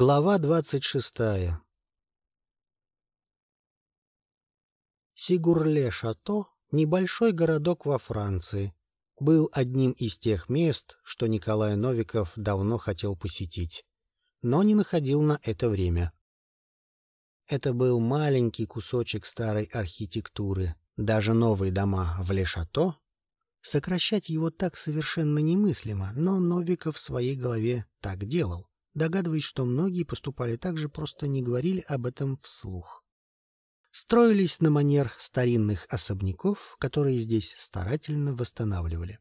Глава двадцать шестая Сигурле-Шато, небольшой городок во Франции, был одним из тех мест, что Николай Новиков давно хотел посетить, но не находил на это время. Это был маленький кусочек старой архитектуры. Даже новые дома в Ле-Шато Сокращать его так совершенно немыслимо, но Новиков в своей голове так делал догадываясь, что многие поступали так же, просто не говорили об этом вслух. Строились на манер старинных особняков, которые здесь старательно восстанавливали.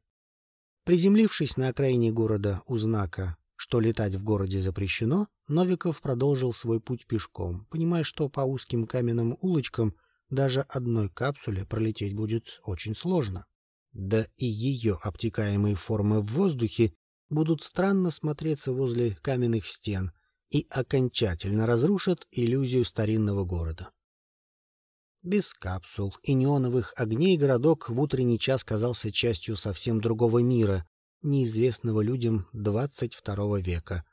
Приземлившись на окраине города у знака, что летать в городе запрещено, Новиков продолжил свой путь пешком, понимая, что по узким каменным улочкам даже одной капсуле пролететь будет очень сложно. Да и ее обтекаемые формы в воздухе будут странно смотреться возле каменных стен и окончательно разрушат иллюзию старинного города. Без капсул и неоновых огней городок в утренний час казался частью совсем другого мира, неизвестного людям 22 века,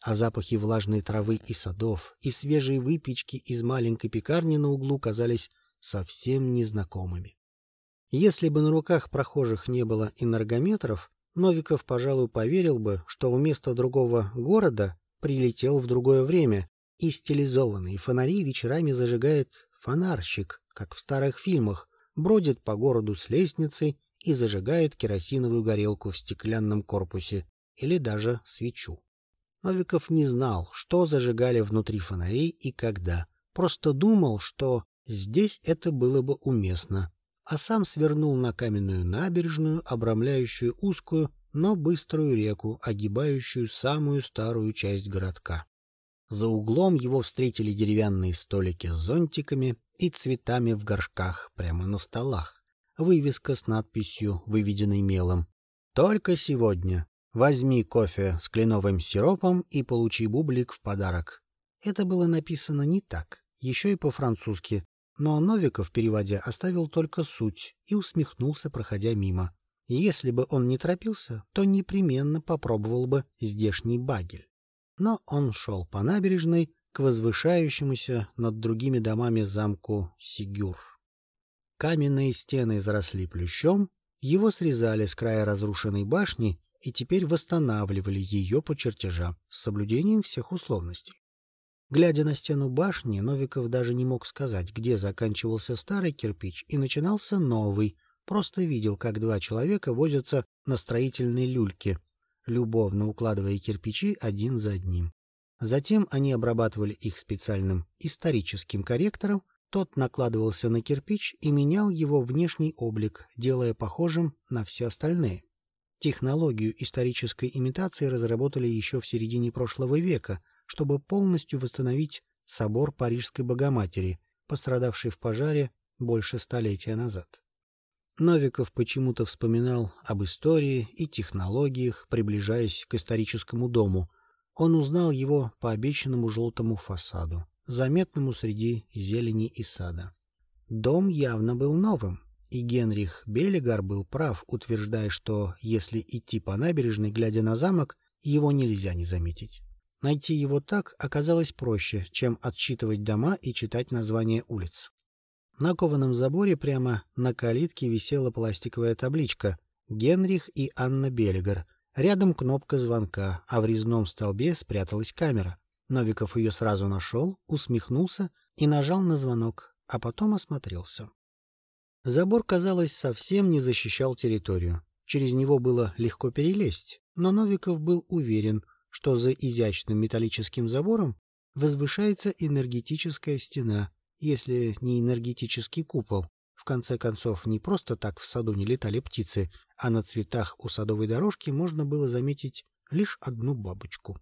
а запахи влажной травы и садов и свежей выпечки из маленькой пекарни на углу казались совсем незнакомыми. Если бы на руках прохожих не было энергометров, Новиков, пожалуй, поверил бы, что вместо другого города прилетел в другое время, и стилизованные фонари вечерами зажигает фонарщик, как в старых фильмах, бродит по городу с лестницей и зажигает керосиновую горелку в стеклянном корпусе или даже свечу. Новиков не знал, что зажигали внутри фонарей и когда, просто думал, что здесь это было бы уместно а сам свернул на каменную набережную, обрамляющую узкую, но быструю реку, огибающую самую старую часть городка. За углом его встретили деревянные столики с зонтиками и цветами в горшках прямо на столах. Вывеска с надписью, выведенной мелом. «Только сегодня. Возьми кофе с кленовым сиропом и получи бублик в подарок». Это было написано не так, еще и по-французски, но Новиков, переводя, оставил только суть и усмехнулся, проходя мимо. Если бы он не торопился, то непременно попробовал бы здешний багель. Но он шел по набережной к возвышающемуся над другими домами замку Сигюр. Каменные стены заросли плющом, его срезали с края разрушенной башни и теперь восстанавливали ее по чертежам с соблюдением всех условностей. Глядя на стену башни, Новиков даже не мог сказать, где заканчивался старый кирпич и начинался новый, просто видел, как два человека возятся на строительной люльке, любовно укладывая кирпичи один за одним. Затем они обрабатывали их специальным историческим корректором, тот накладывался на кирпич и менял его внешний облик, делая похожим на все остальные. Технологию исторической имитации разработали еще в середине прошлого века — чтобы полностью восстановить собор Парижской Богоматери, пострадавший в пожаре больше столетия назад. Новиков почему-то вспоминал об истории и технологиях, приближаясь к историческому дому. Он узнал его по обещанному желтому фасаду, заметному среди зелени и сада. Дом явно был новым, и Генрих Белигар был прав, утверждая, что если идти по набережной, глядя на замок, его нельзя не заметить. Найти его так оказалось проще, чем отсчитывать дома и читать названия улиц. На кованом заборе прямо на калитке висела пластиковая табличка «Генрих и Анна Беллигер». Рядом кнопка звонка, а в резном столбе спряталась камера. Новиков ее сразу нашел, усмехнулся и нажал на звонок, а потом осмотрелся. Забор, казалось, совсем не защищал территорию. Через него было легко перелезть, но Новиков был уверен, что за изящным металлическим забором возвышается энергетическая стена, если не энергетический купол. В конце концов, не просто так в саду не летали птицы, а на цветах у садовой дорожки можно было заметить лишь одну бабочку.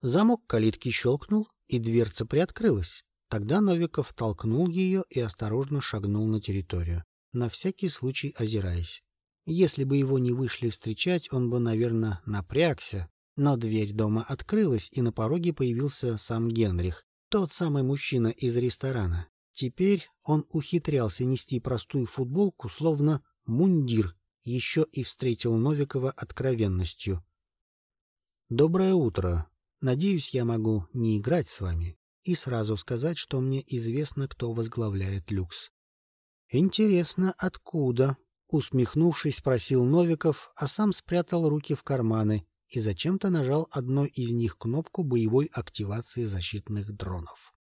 Замок калитки щелкнул, и дверца приоткрылась. Тогда Новиков толкнул ее и осторожно шагнул на территорию, на всякий случай озираясь. Если бы его не вышли встречать, он бы, наверное, напрягся, но дверь дома открылась, и на пороге появился сам Генрих, тот самый мужчина из ресторана. Теперь он ухитрялся нести простую футболку, словно мундир, еще и встретил Новикова откровенностью. «Доброе утро. Надеюсь, я могу не играть с вами и сразу сказать, что мне известно, кто возглавляет люкс. Интересно, откуда? Усмехнувшись, спросил Новиков, а сам спрятал руки в карманы и зачем-то нажал одной из них кнопку боевой активации защитных дронов.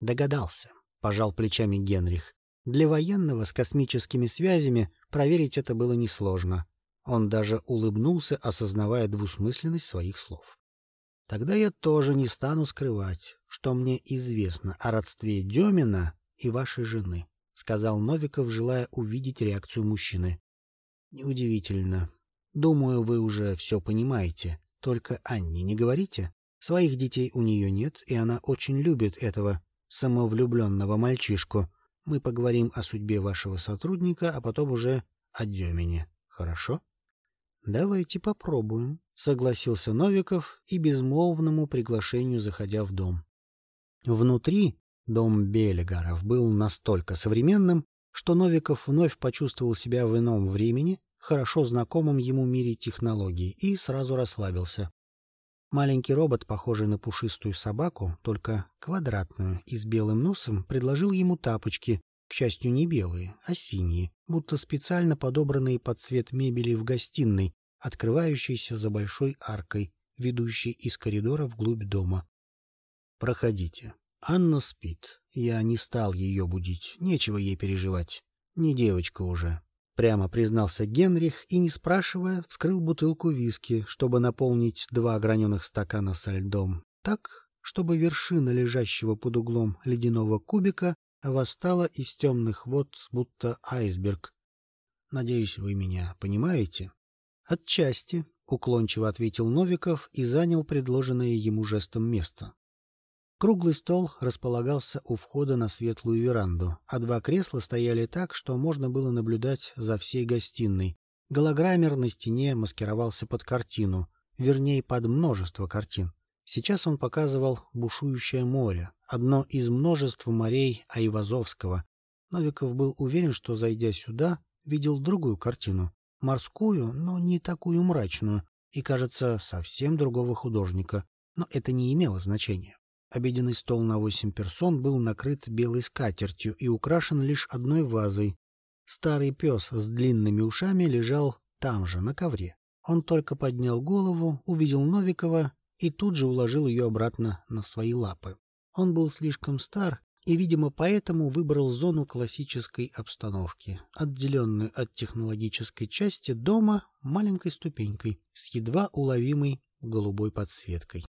Догадался, пожал плечами Генрих. Для военного с космическими связями проверить это было несложно. Он даже улыбнулся, осознавая двусмысленность своих слов. Тогда я тоже не стану скрывать, что мне известно о родстве Демина и вашей жены, сказал Новиков, желая увидеть реакцию мужчины. Неудивительно. Думаю, вы уже все понимаете. Только Анне не говорите. Своих детей у нее нет, и она очень любит этого самовлюбленного мальчишку. Мы поговорим о судьбе вашего сотрудника, а потом уже о Демине. Хорошо? Давайте попробуем, согласился Новиков и безмолвному приглашению заходя в дом. Внутри дом Белегаров был настолько современным, что Новиков вновь почувствовал себя в ином времени, хорошо знакомом ему мире технологий, и сразу расслабился. Маленький робот, похожий на пушистую собаку, только квадратную и с белым носом, предложил ему тапочки, к счастью, не белые, а синие, будто специально подобранные под цвет мебели в гостиной, открывающейся за большой аркой, ведущей из коридора вглубь дома. «Проходите. Анна спит. Я не стал ее будить. Нечего ей переживать. Не девочка уже. Прямо признался Генрих и, не спрашивая, вскрыл бутылку виски, чтобы наполнить два граненых стакана со льдом, так, чтобы вершина лежащего под углом ледяного кубика восстала из темных вод, будто айсберг. Надеюсь, вы меня понимаете? Отчасти, уклончиво ответил Новиков и занял предложенное ему жестом место. Круглый стол располагался у входа на светлую веранду, а два кресла стояли так, что можно было наблюдать за всей гостиной. Голограммер на стене маскировался под картину, вернее, под множество картин. Сейчас он показывал бушующее море, одно из множества морей Айвазовского. Новиков был уверен, что, зайдя сюда, видел другую картину, морскую, но не такую мрачную, и, кажется, совсем другого художника, но это не имело значения. Обеденный стол на восемь персон был накрыт белой скатертью и украшен лишь одной вазой. Старый пес с длинными ушами лежал там же, на ковре. Он только поднял голову, увидел Новикова и тут же уложил ее обратно на свои лапы. Он был слишком стар и, видимо, поэтому выбрал зону классической обстановки, отделенную от технологической части дома маленькой ступенькой с едва уловимой голубой подсветкой.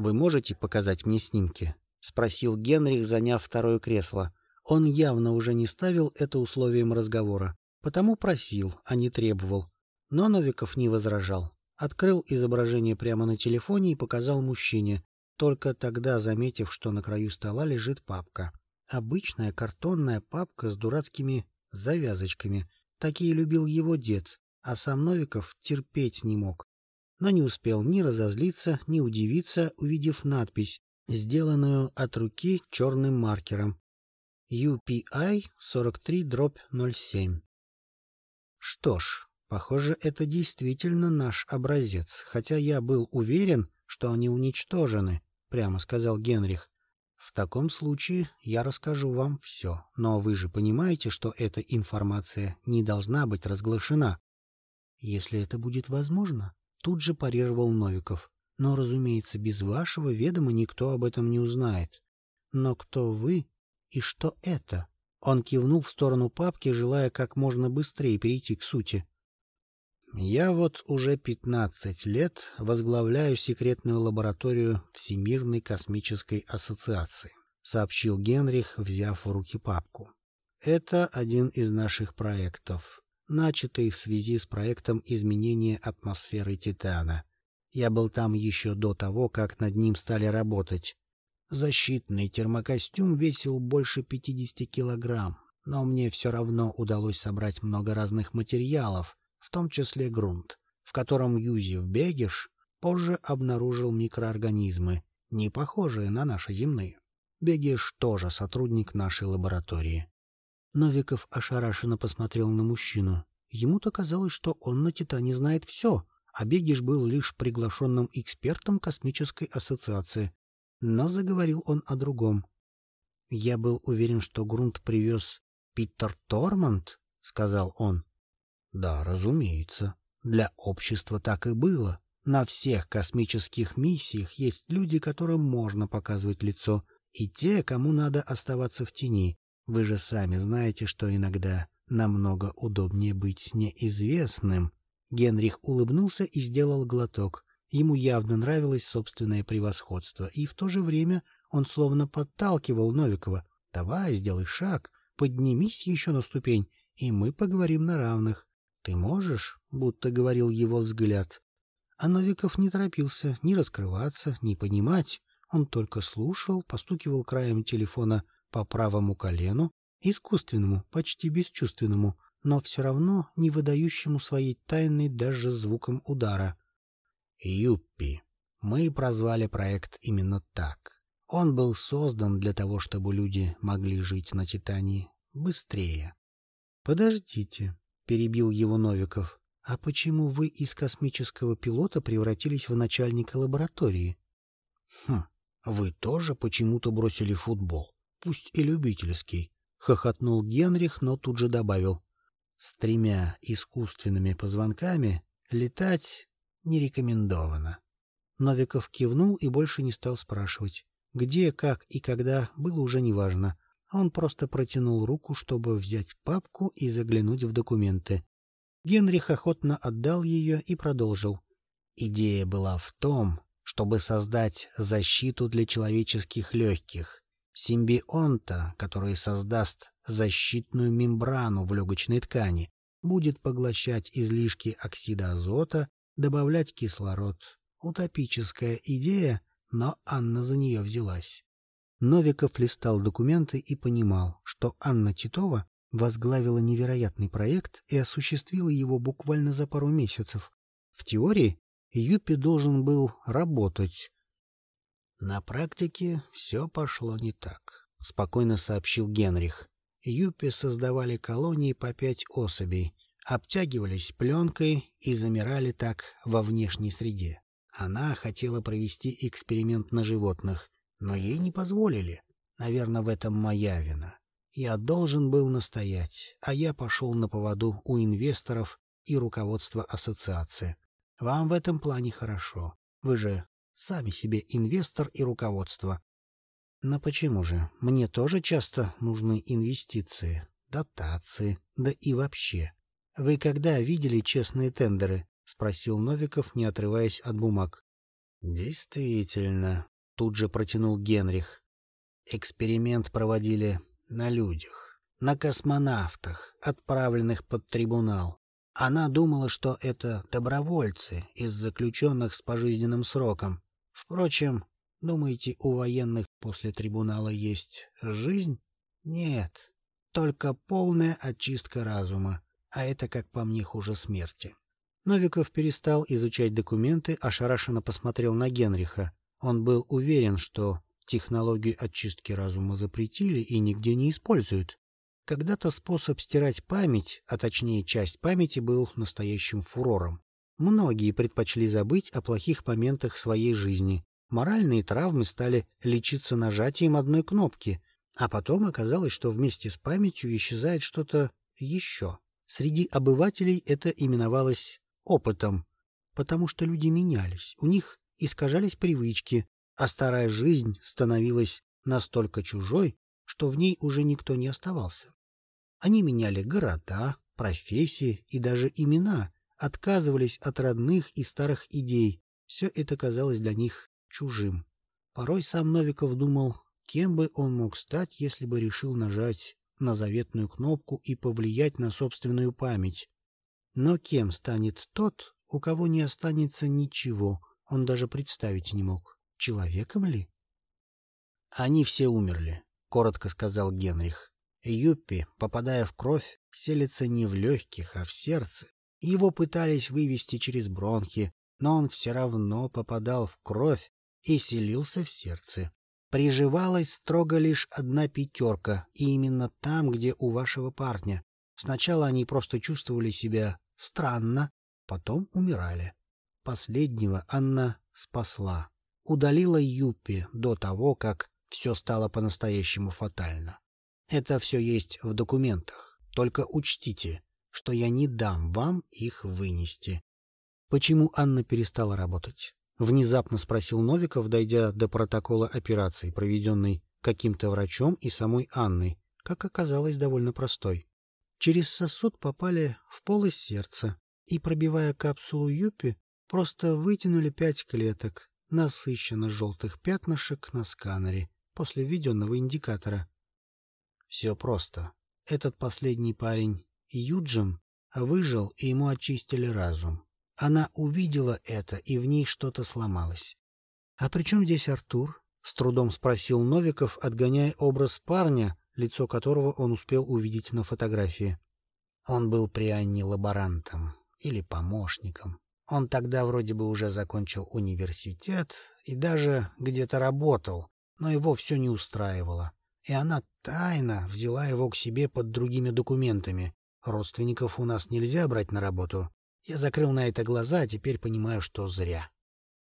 Вы можете показать мне снимки? спросил Генрих, заняв второе кресло. Он явно уже не ставил это условием разговора, потому просил, а не требовал. Но Новиков не возражал. Открыл изображение прямо на телефоне и показал мужчине, только тогда заметив, что на краю стола лежит папка. Обычная картонная папка с дурацкими завязочками. Такие любил его дед, а сам Новиков терпеть не мог но не успел ни разозлиться, ни удивиться, увидев надпись, сделанную от руки черным маркером. UPI 43-07. Что ж, похоже, это действительно наш образец, хотя я был уверен, что они уничтожены, прямо сказал Генрих. В таком случае я расскажу вам все, но вы же понимаете, что эта информация не должна быть разглашена. Если это будет возможно, Тут же парировал Новиков. Но, разумеется, без вашего ведома никто об этом не узнает. Но кто вы и что это? Он кивнул в сторону папки, желая как можно быстрее перейти к сути. Я вот уже пятнадцать лет возглавляю секретную лабораторию Всемирной космической ассоциации, сообщил Генрих, взяв в руки папку. Это один из наших проектов начатый в связи с проектом изменения атмосферы Титана. Я был там еще до того, как над ним стали работать. Защитный термокостюм весил больше 50 килограмм, но мне все равно удалось собрать много разных материалов, в том числе грунт, в котором Юзев Бегиш позже обнаружил микроорганизмы, не похожие на наши земные. Бегиш тоже сотрудник нашей лаборатории. Новиков ошарашенно посмотрел на мужчину. Ему-то казалось, что он на Титане знает все, а Бегиш был лишь приглашенным экспертом космической ассоциации. Но заговорил он о другом. «Я был уверен, что грунт привез Питер Торманд», — сказал он. «Да, разумеется. Для общества так и было. На всех космических миссиях есть люди, которым можно показывать лицо, и те, кому надо оставаться в тени. Вы же сами знаете, что иногда намного удобнее быть неизвестным. Генрих улыбнулся и сделал глоток. Ему явно нравилось собственное превосходство, и в то же время он словно подталкивал Новикова. «Давай, сделай шаг, поднимись еще на ступень, и мы поговорим на равных. Ты можешь?» — будто говорил его взгляд. А Новиков не торопился ни раскрываться, ни понимать. Он только слушал, постукивал краем телефона по правому колену, искусственному, почти бесчувственному, но все равно не выдающему своей тайны даже звуком удара. «Юппи. Мы прозвали проект именно так. Он был создан для того, чтобы люди могли жить на Титании быстрее». «Подождите», — перебил его Новиков. «А почему вы из космического пилота превратились в начальника лаборатории?» «Хм, вы тоже почему-то бросили футбол, пусть и любительский», — хохотнул Генрих, но тут же добавил. «С тремя искусственными позвонками летать не рекомендовано». Новиков кивнул и больше не стал спрашивать. Где, как и когда, было уже неважно. Он просто протянул руку, чтобы взять папку и заглянуть в документы. Генрих охотно отдал ее и продолжил. Идея была в том, чтобы создать защиту для человеческих легких, симбионта, который создаст защитную мембрану в легочной ткани, будет поглощать излишки оксида азота, добавлять кислород. Утопическая идея, но Анна за нее взялась. Новиков листал документы и понимал, что Анна Титова возглавила невероятный проект и осуществила его буквально за пару месяцев. В теории Юпи должен был работать. На практике все пошло не так, — спокойно сообщил Генрих. Юпи создавали колонии по пять особей, обтягивались пленкой и замирали так во внешней среде. Она хотела провести эксперимент на животных, но ей не позволили. Наверное, в этом моя вина. Я должен был настоять, а я пошел на поводу у инвесторов и руководства ассоциации. Вам в этом плане хорошо. Вы же сами себе инвестор и руководство. Но почему же? Мне тоже часто нужны инвестиции, дотации, да и вообще. Вы когда видели честные тендеры? Спросил Новиков, не отрываясь от бумаг. Действительно, тут же протянул Генрих. Эксперимент проводили на людях, на космонавтах, отправленных под трибунал. Она думала, что это добровольцы из заключенных с пожизненным сроком. Впрочем, думаете, у военных после трибунала есть жизнь? Нет, только полная очистка разума, а это, как по мне, хуже смерти. Новиков перестал изучать документы, ошарашенно посмотрел на Генриха. Он был уверен, что Технологию очистки разума запретили и нигде не используют. Когда-то способ стирать память, а точнее часть памяти, был настоящим фурором. Многие предпочли забыть о плохих моментах своей жизни. Моральные травмы стали лечиться нажатием одной кнопки, а потом оказалось, что вместе с памятью исчезает что-то еще. Среди обывателей это именовалось опытом, потому что люди менялись, у них искажались привычки, а старая жизнь становилась настолько чужой, что в ней уже никто не оставался. Они меняли города, профессии и даже имена, отказывались от родных и старых идей. Все это казалось для них чужим. Порой сам Новиков думал, кем бы он мог стать, если бы решил нажать на заветную кнопку и повлиять на собственную память. Но кем станет тот, у кого не останется ничего, он даже представить не мог. Человеком ли? Они все умерли, коротко сказал Генрих. Юппи, попадая в кровь, селится не в легких, а в сердце. Его пытались вывести через бронхи, но он все равно попадал в кровь и селился в сердце. Приживалась строго лишь одна пятерка, и именно там, где у вашего парня. Сначала они просто чувствовали себя странно, потом умирали. Последнего Анна спасла. Удалила Юппи до того, как все стало по-настоящему фатально. Это все есть в документах. Только учтите, что я не дам вам их вынести. Почему Анна перестала работать? Внезапно спросил Новиков, дойдя до протокола операции, проведенной каким-то врачом и самой Анной, как оказалось, довольно простой. Через сосуд попали в полость сердца и, пробивая капсулу Юпи, просто вытянули пять клеток, насыщенно желтых пятнышек на сканере после введенного индикатора. Все просто. Этот последний парень, Юджин, выжил, и ему очистили разум. Она увидела это, и в ней что-то сломалось. — А при чем здесь Артур? — с трудом спросил Новиков, отгоняя образ парня, лицо которого он успел увидеть на фотографии. Он был при Анне лаборантом или помощником. Он тогда вроде бы уже закончил университет и даже где-то работал, но его все не устраивало. И она тайно взяла его к себе под другими документами. Родственников у нас нельзя брать на работу. Я закрыл на это глаза, а теперь понимаю, что зря.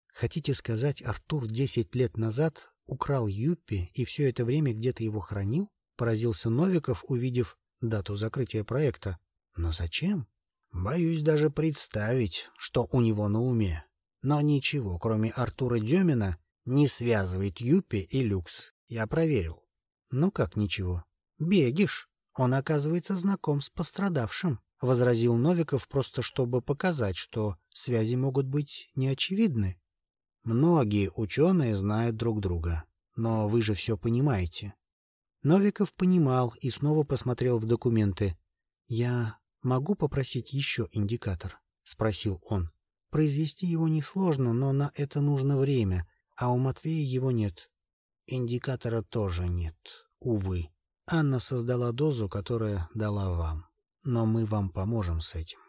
Хотите сказать, Артур десять лет назад украл Юппи и все это время где-то его хранил? Поразился Новиков, увидев дату закрытия проекта. Но зачем? Боюсь даже представить, что у него на уме. Но ничего, кроме Артура Демина, не связывает Юппи и Люкс. Я проверил. Ну как ничего? Бегиш. Он, оказывается, знаком с пострадавшим, — возразил Новиков просто чтобы показать, что связи могут быть неочевидны. Многие ученые знают друг друга, но вы же все понимаете. Новиков понимал и снова посмотрел в документы. «Я могу попросить еще индикатор?» — спросил он. «Произвести его несложно, но на это нужно время, а у Матвея его нет». «Индикатора тоже нет, увы. Анна создала дозу, которая дала вам, но мы вам поможем с этим».